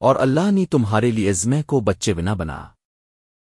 اور اللہ نے تمہارے لیے عزمہ کو بچے بنا بنا۔